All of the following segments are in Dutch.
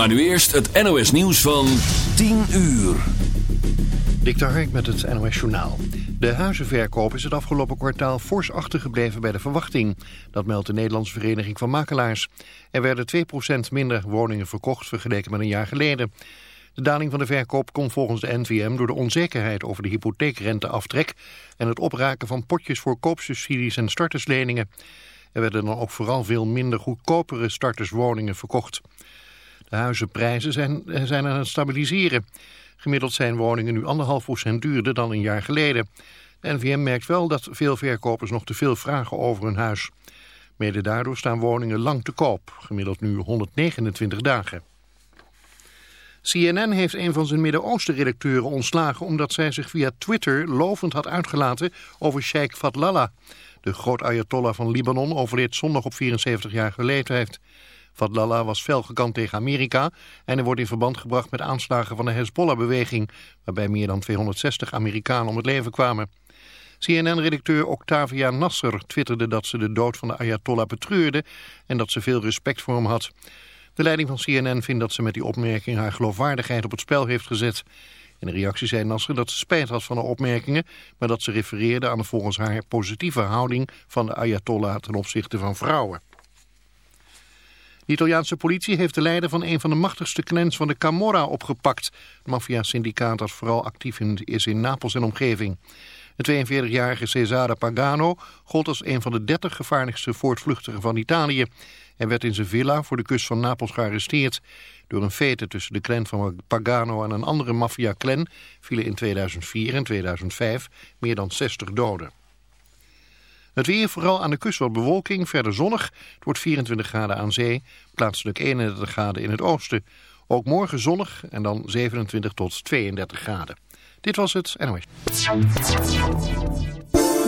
Maar nu eerst het NOS nieuws van 10 uur. Dik met het NOS Journaal. De huizenverkoop is het afgelopen kwartaal fors achtergebleven bij de verwachting. Dat meldt de Nederlandse Vereniging van Makelaars. Er werden 2% minder woningen verkocht vergeleken met een jaar geleden. De daling van de verkoop komt volgens de NVM door de onzekerheid over de hypotheekrenteaftrek... en het opraken van potjes voor koopsubsidies en startersleningen. Er werden dan ook vooral veel minder goedkopere starterswoningen verkocht. De huizenprijzen zijn, zijn aan het stabiliseren. Gemiddeld zijn woningen nu anderhalf procent duurder dan een jaar geleden. De NVM merkt wel dat veel verkopers nog te veel vragen over hun huis. Mede daardoor staan woningen lang te koop, gemiddeld nu 129 dagen. CNN heeft een van zijn Midden-Oosten-redacteuren ontslagen... omdat zij zich via Twitter lovend had uitgelaten over Sheikh Fatlala. De groot ayatollah van Libanon overleed zondag op 74-jarige leeftijd. Fadlallah was fel gekant tegen Amerika en hij wordt in verband gebracht met aanslagen van de Hezbollah-beweging, waarbij meer dan 260 Amerikanen om het leven kwamen. CNN-redacteur Octavia Nasser twitterde dat ze de dood van de Ayatollah betreurde en dat ze veel respect voor hem had. De leiding van CNN vindt dat ze met die opmerking haar geloofwaardigheid op het spel heeft gezet. In een reactie zei Nasser dat ze spijt had van de opmerkingen, maar dat ze refereerde aan de volgens haar positieve houding van de Ayatollah ten opzichte van vrouwen. De Italiaanse politie heeft de leider van een van de machtigste clans van de Camorra opgepakt. Het maffia-syndicaat dat vooral actief is in Napels en omgeving. De 42-jarige Cesare Pagano gold als een van de 30 gevaarlijkste voortvluchtigen van Italië. Hij werd in zijn villa voor de kust van Napels gearresteerd. Door een fete tussen de clan van Pagano en een andere maffia-clan vielen in 2004 en 2005 meer dan 60 doden. Het weer, vooral aan de kust wat bewolking, verder zonnig. Het wordt 24 graden aan zee, plaatselijk 31 graden in het oosten. Ook morgen zonnig en dan 27 tot 32 graden. Dit was het NOS.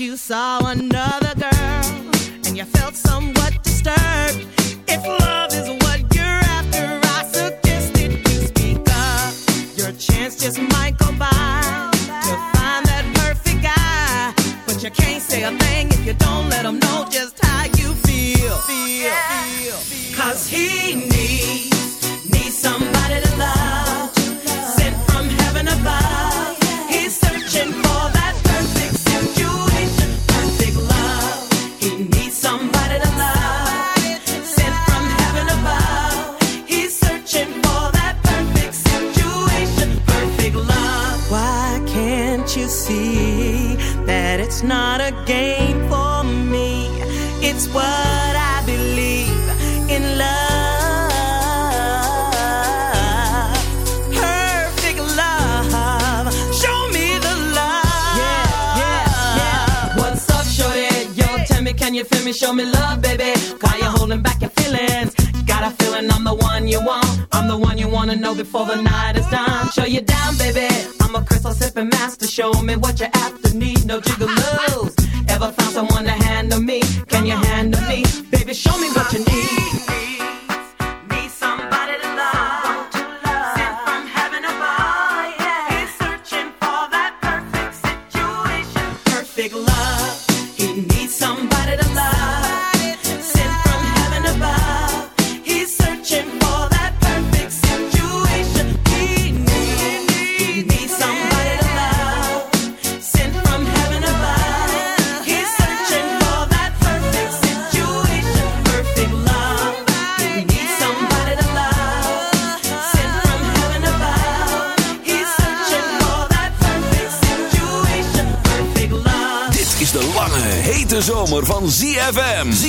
you saw another. show me love, baby. Cause you're holding back your feelings. Got a feeling I'm the one you want. I'm the one you wanna know before the night is done. Show you down, baby. I'm a crystal sipping master. Show me what you after need. No jiggling.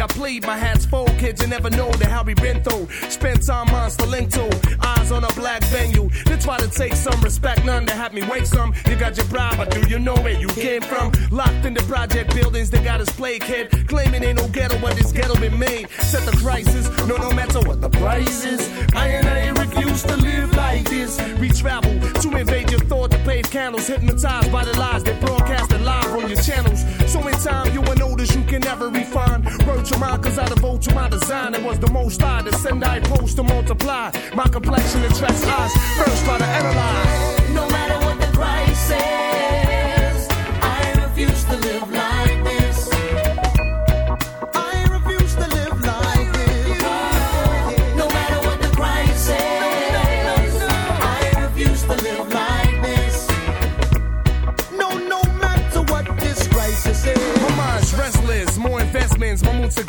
I plead. My hat's full, kids. You never know the how we been through. Spent time on Stalento. Eyes on a black venue. They try to take some respect, none to have me wake some. You got your bribe, but do you know where you came from? Locked in the project buildings, they got us plague kid. Claiming ain't no ghetto, but this ghetto been made. Set the crisis, no, no matter what the price is. I and I refuse to live like this. We travel to invade your thought to pave candles. Hypnotized by the lies they broadcasted live on your channels. So in time, you will notice you can never refine. Word to mine, cause I devote to my design. It was the most I to send, I post to multiply. My complexion attracts eyes. First, try to analyze. No matter what the price is,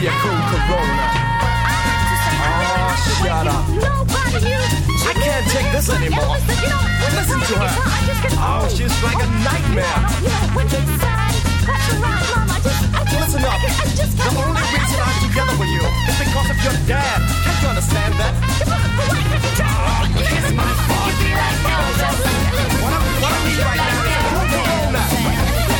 be a cool corona. Oh, shut up. I can't take this anymore. Listen to her. Oh, she's like a nightmare. Listen up. The only reason I'm together with you is because of your dad. Can't you understand that? Oh, it's my fault. What I'm, what I'm right now is a cool corona.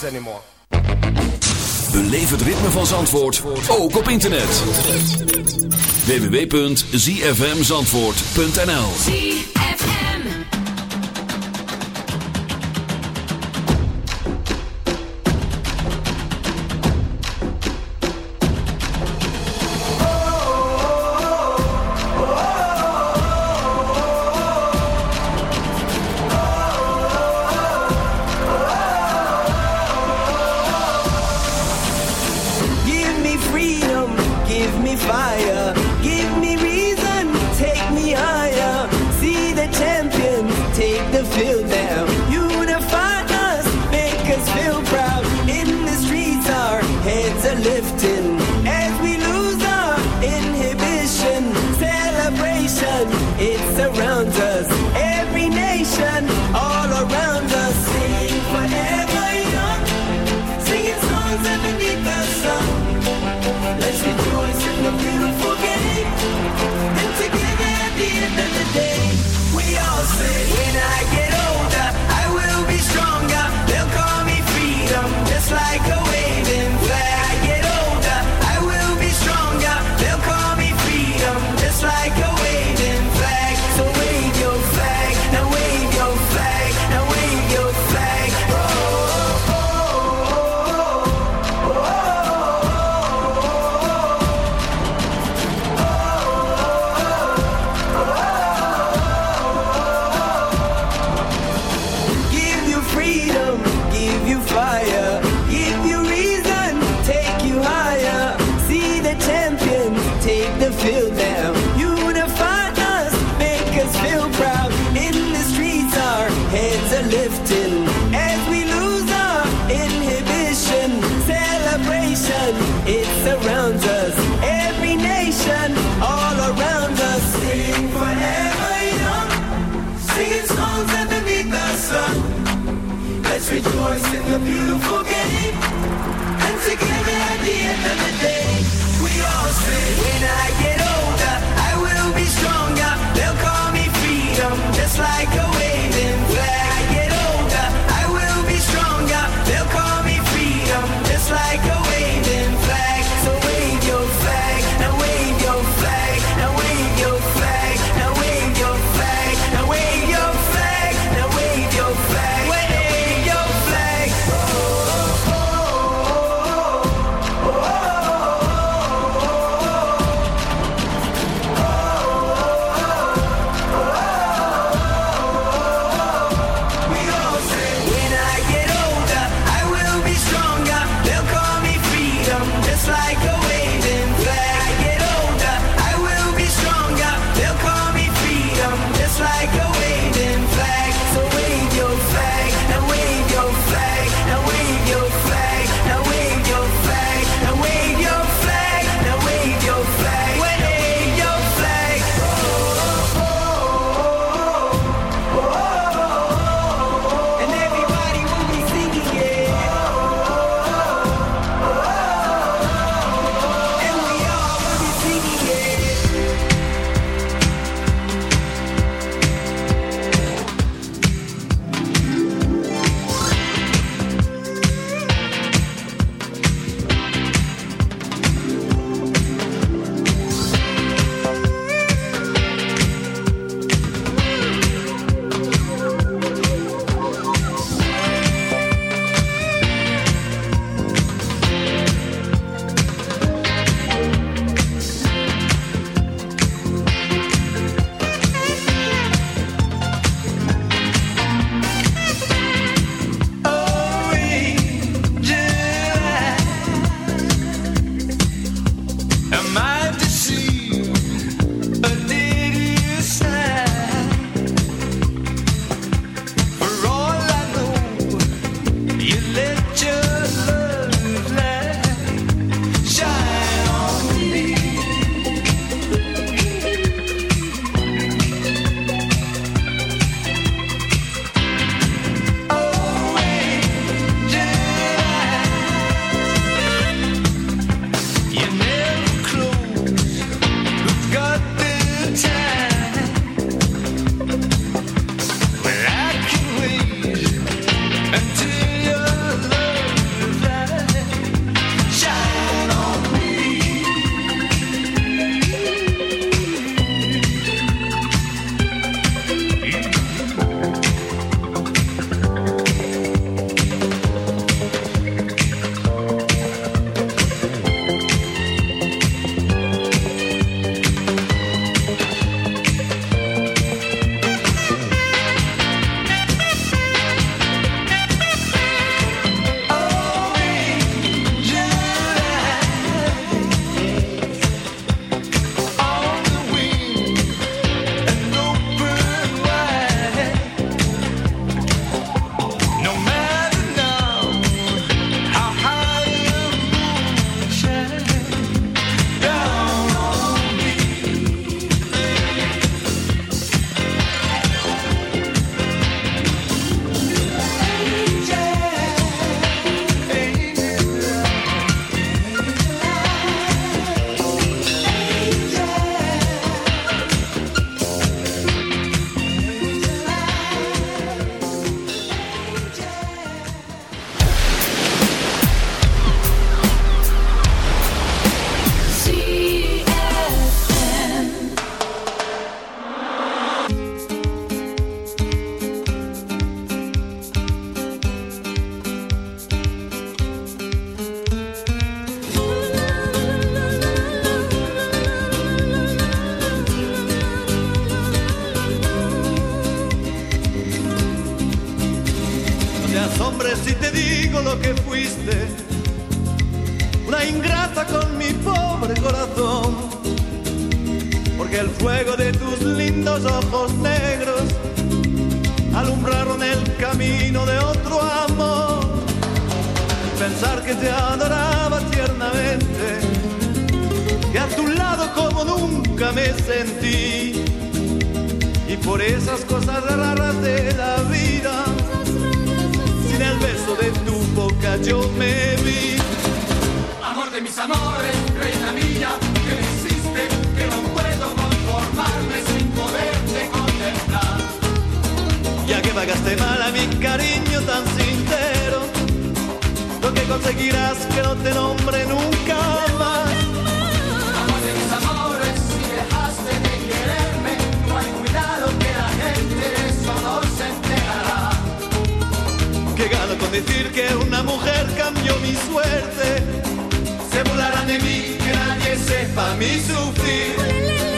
This anymore. Beleef het ritme van Zandvoort ook op internet. www.zfmzandvoort.nl night. Pagaste mal a mi cariño tan sincero, lo que conseguirás que no te nombre nunca más. Amor de mis amores, si dejaste de quererme, no hay cuidado que la gente de eso no se enterará. Que gano con decir que una mujer cambió mi suerte. Se burlarán de mí, que nadie sepa mi sufrir.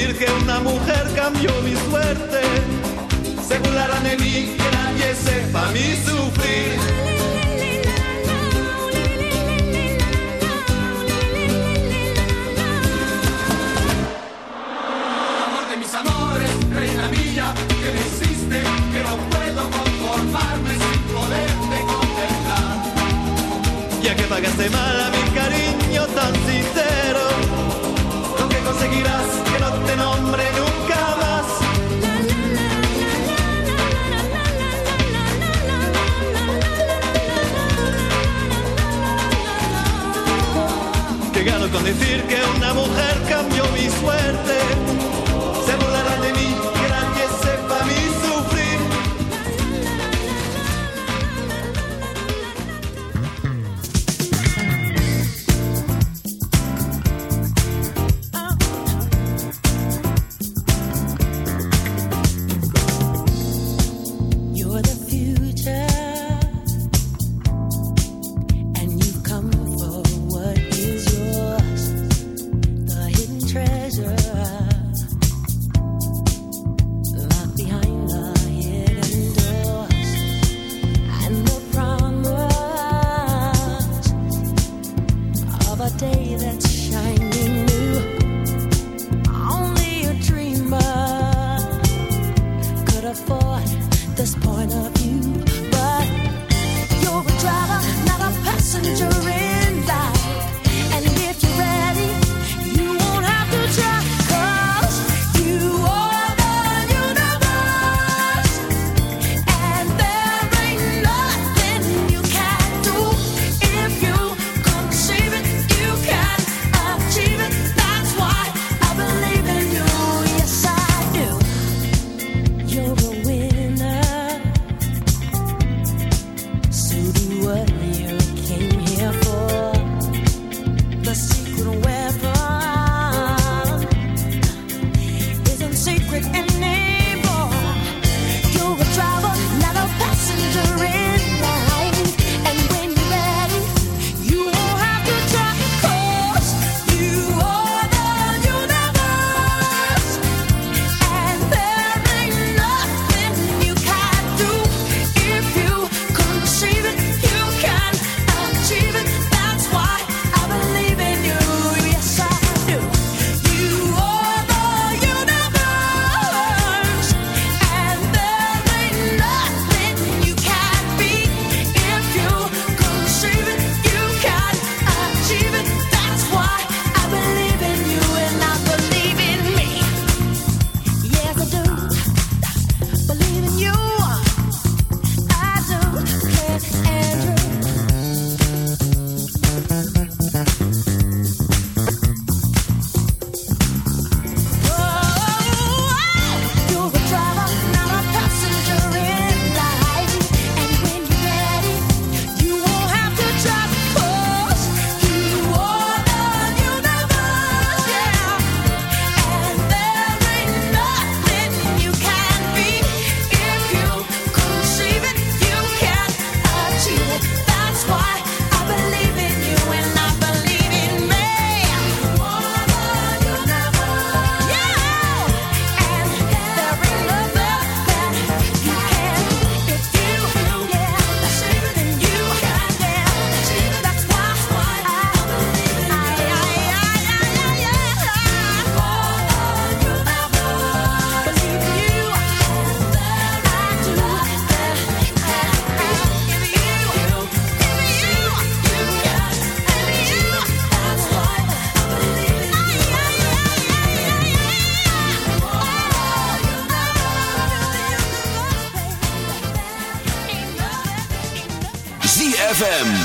decir que una mujer cambió mi suerte. Se burlarán de mí, que nadie sepa mi sufrir. Decir que una mujer